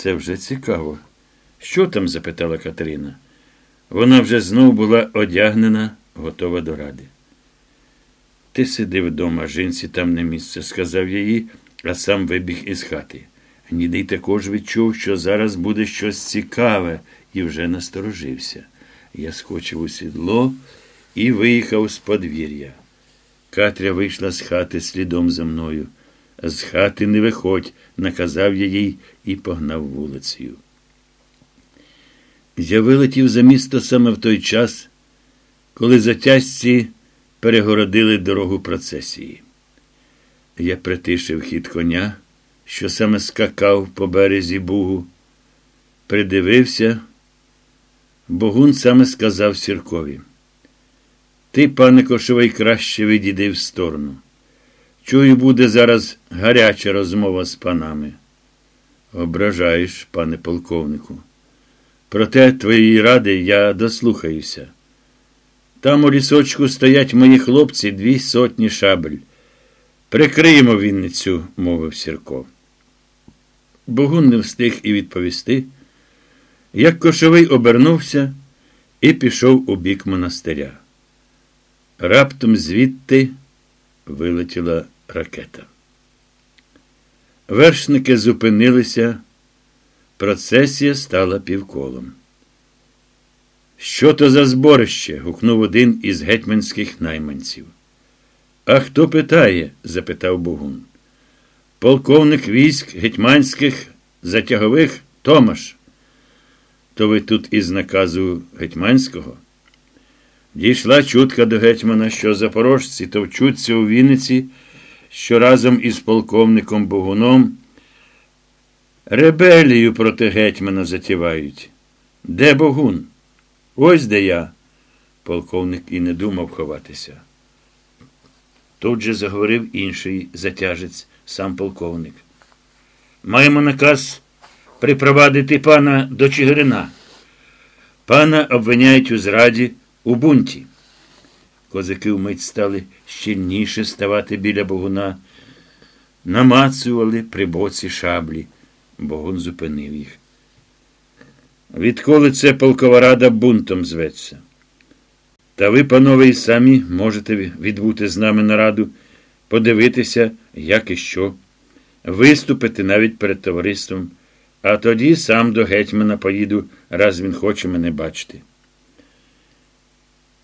Це вже цікаво. Що там? запитала Катерина. Вона вже знов була одягнена, готова до ради. Ти сиди вдома, жінці там не місце, сказав їй, а сам вибіг із хати. Гнідий також відчув, що зараз буде щось цікаве, і вже насторожився. Я скочив у сідло і виїхав з подвір'я. Катря вийшла з хати слідом за мною. З хати не виходь, наказав я їй і погнав вулицею. Я вилетів за місто саме в той час, коли затязці перегородили дорогу процесії. Я притишив хід коня, що саме скакав по березі Бугу, придивився. Богун саме сказав Сіркові. Ти, пане Кошовий, краще відійди в сторону. Чую, буде зараз гаряча розмова з панами. Ображаєш, пане полковнику. Проте твоєї ради я дослухаюся. Там у лісочку стоять мої хлопці дві сотні шабель. Прикриємо Вінницю, мовив Сірко. Богун не встиг і відповісти, як кошовий обернувся і пішов у бік монастиря. Раптом звідти вилетіла ракета. Вершники зупинилися, процесія стала півколом. Що то за зборище? гукнув один із гетьманських найманців. А хто питає? запитав Богун. Полковник військ гетьманських затягових Томаш. То ви тут із наказу гетьманського? Дійшла чутка до гетьмана, що запорожці товчуться у Вінниці, що разом із полковником Богуном ребелію проти гетьмана затівають. Де Богун? Ось де я. Полковник і не думав ховатися. Тут же заговорив інший затяжець, сам полковник. Маємо наказ припровадити пана до Чигирина. Пана обвиняють у зраді у бунті. Козаки вмить стали щільніше ставати біля богуна, намацували при боці шаблі. Богун зупинив їх. Відколи це полкова рада бунтом зветься? Та ви, панове, і самі можете відбути з нами нараду, подивитися, як і що, виступити навіть перед товариством, а тоді сам до гетьмана поїду, раз він хоче мене бачити.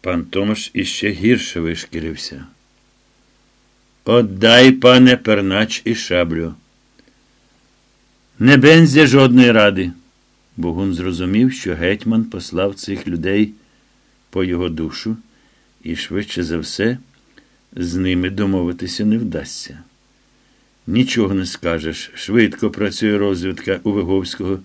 Пан Томаш іще гірше вишкірився. Отдай, пане, пернач і шаблю. Не бензя жодної ради. Богун зрозумів, що гетьман послав цих людей по його душу, і швидше за все з ними домовитися не вдасться. Нічого не скажеш. Швидко працює розвідка у Виговського.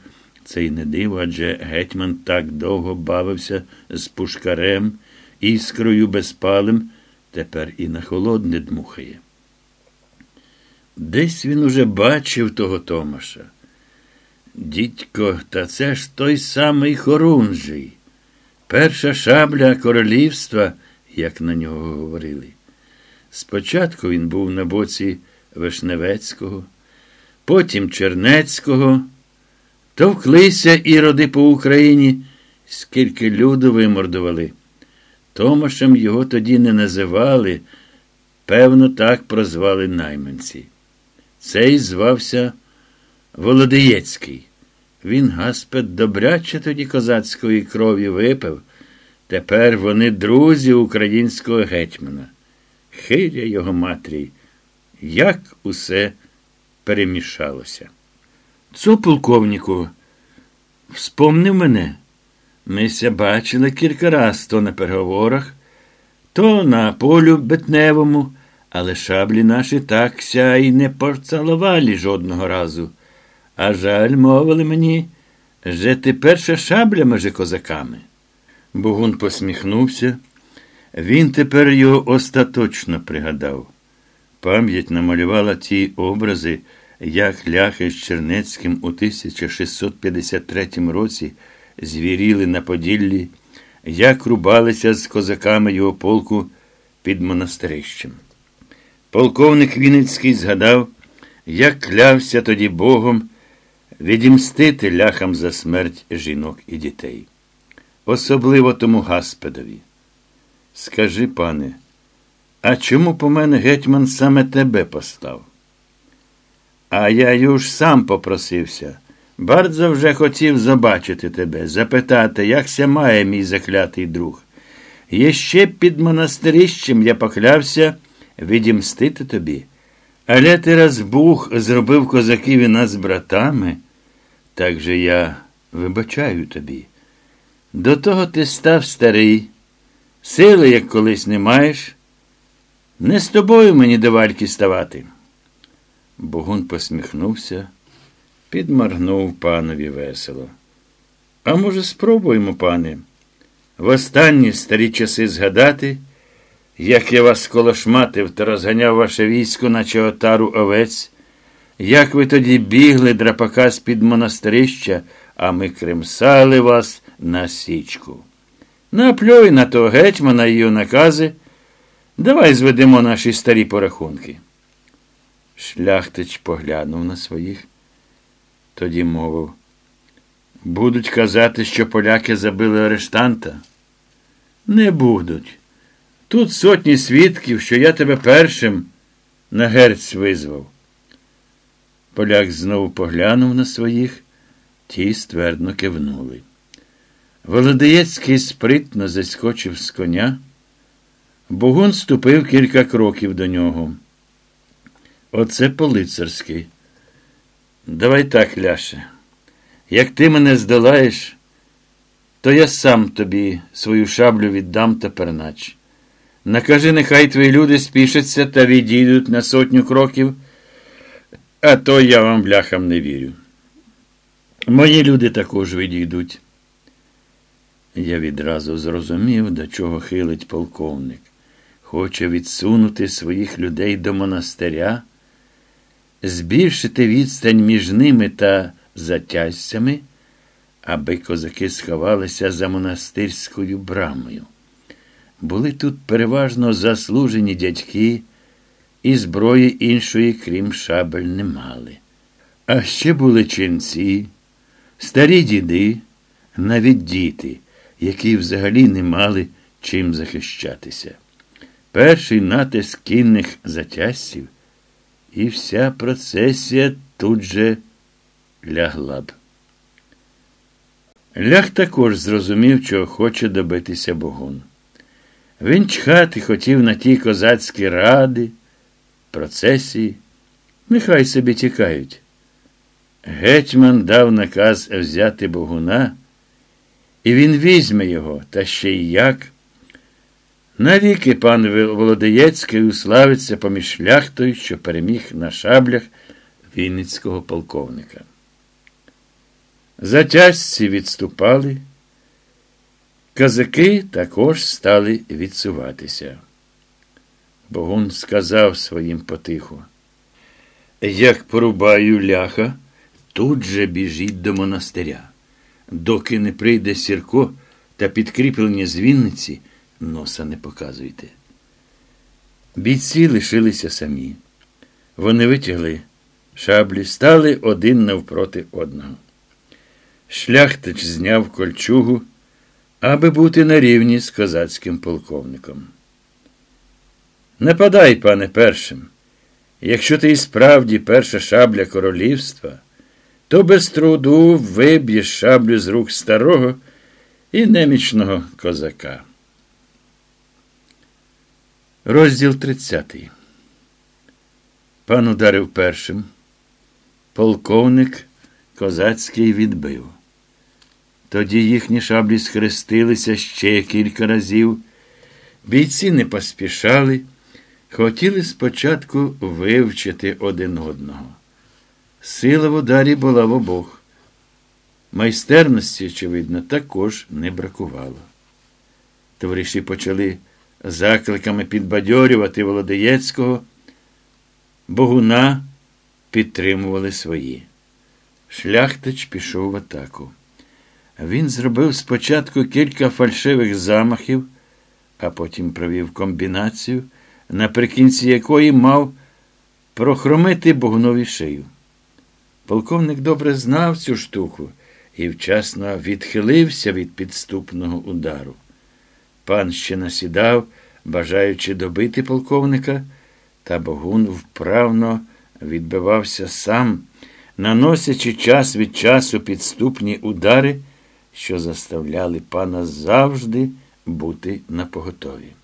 Це й не диво, адже гетьман так довго бавився з пушкарем, іскрою безпалим, тепер і на холодне дмухає. Десь він уже бачив того Томаша. Дідько, та це ж той самий Хорунжий. Перша шабля королівства, як на нього говорили. Спочатку він був на боці Вишневецького, потім Чернецького, товклися іроди по Україні, скільки люду вимордували. Томашем його тоді не називали, певно, так прозвали найманці. Цей звався Володиєцький. Він гаспет добряче тоді козацької крові випив. Тепер вони друзі українського гетьмана. Хиря його матері, як усе перемішалося. Цо, полковнику, вспомнив мене. Мися бачили кілька раз то на переговорах, то на полю бетневому, але шаблі наші так ся й не поцалували жодного разу. А жаль, мовили мені, же ти перша шабля межи козаками. Богун посміхнувся. Він тепер його остаточно пригадав. Пам'ять намалювала ті образи, як ляхи з Чернецьким у 1653 році звіріли на Поділлі, як рубалися з козаками його полку під монастирищем. Полковник Вінницький згадав, як клявся тоді Богом відімстити ляхам за смерть жінок і дітей. Особливо тому Гаспедові. Скажи, пане, а чому по мене гетьман саме тебе постав? А я юж сам попросився. Бардзо вже хотів забачити тебе, запитати, як ся має мій заклятий друг. Єще під монастирищем я поклявся відімстити тобі. Але ти раз Бог зробив козаків і нас братами, так же я вибачаю тобі. До того ти став старий, сили, як колись не маєш. Не з тобою мені до вальки ставати. Богун посміхнувся, підморгнув панові весело. А може, спробуємо, пане, в останні старі часи згадати, як я вас колошматив та розганяв ваше військо, наче отару овець, як ви тоді бігли драпака з-під монастирища, а ми кремсали вас на січку. Наплюй на того гетьмана і його накази. Давай зведемо наші старі порахунки. Шляхтич поглянув на своїх, тоді мовив. Будуть казати, що поляки забили арештанта? Не будуть. Тут сотні свідків, що я тебе першим на герць визвав. Поляк знову поглянув на своїх, ті ствердно кивнули. Володієцький спритно заскочив з коня. Богун ступив кілька кроків до нього. Оце по-лицарськи. Давай так, Ляше. Як ти мене здолаєш, то я сам тобі свою шаблю віддам та пернач. Накажи, нехай твої люди спішаться та відійдуть на сотню кроків, а то я вам бляхам не вірю. Мої люди також відійдуть. Я відразу зрозумів, до чого хилить полковник. Хоче відсунути своїх людей до монастиря, збільшити відстань між ними та затязцями, аби козаки сховалися за монастирською брамою. Були тут переважно заслужені дядьки, і зброї іншої, крім шабель, не мали. А ще були ченці, старі діди, навіть діти, які взагалі не мали чим захищатися. Перший натиск кінних затязців, і вся процесія тут же лягла б. Ляг також зрозумів, чого хоче добитися Богун. Він чхати хотів на ті козацькі ради, процесії, нехай собі тікають. Гетьман дав наказ взяти Богуна, і він візьме його, та ще й як. Навіки пан Володоєцький уславиться поміж шляхтою, що переміг на шаблях Вінницького полковника. Затязці відступали. Казаки також стали відсуватися. Богун сказав своїм потиху. Як порубаю ляха, тут же біжіть до монастиря. Доки не прийде Сірко та підкріплення з Вінниці, носа не показуйте. Бійці лишилися самі. Вони витягли шаблі, стали один навпроти одного. Шляхтич зняв кольчугу аби бути на рівні з козацьким полковником. Нападай, пане першим. Якщо ти і справді перша шабля королівства, то без труду виб'єш шаблю з рук старого і немічного козака. Розділ 30. Пан ударив першим. Полковник козацький відбив. Тоді їхні шаблі схрестилися ще кілька разів. Бійці не поспішали, хотіли спочатку вивчити один одного. Сила в ударі була в обох. Майстерності, очевидно, також не бракувало. Товариші почали закликами підбадьорювати Володоєцького, Богуна підтримували свої. Шляхтич пішов в атаку. Він зробив спочатку кілька фальшивих замахів, а потім провів комбінацію, наприкінці якої мав прохромити Богунові шию. Полковник добре знав цю штуку і вчасно відхилився від підступного удару. Пан ще насідав, бажаючи добити полковника, та Богун вправно відбивався сам, наносячи час від часу підступні удари, що заставляли пана завжди бути напоготові.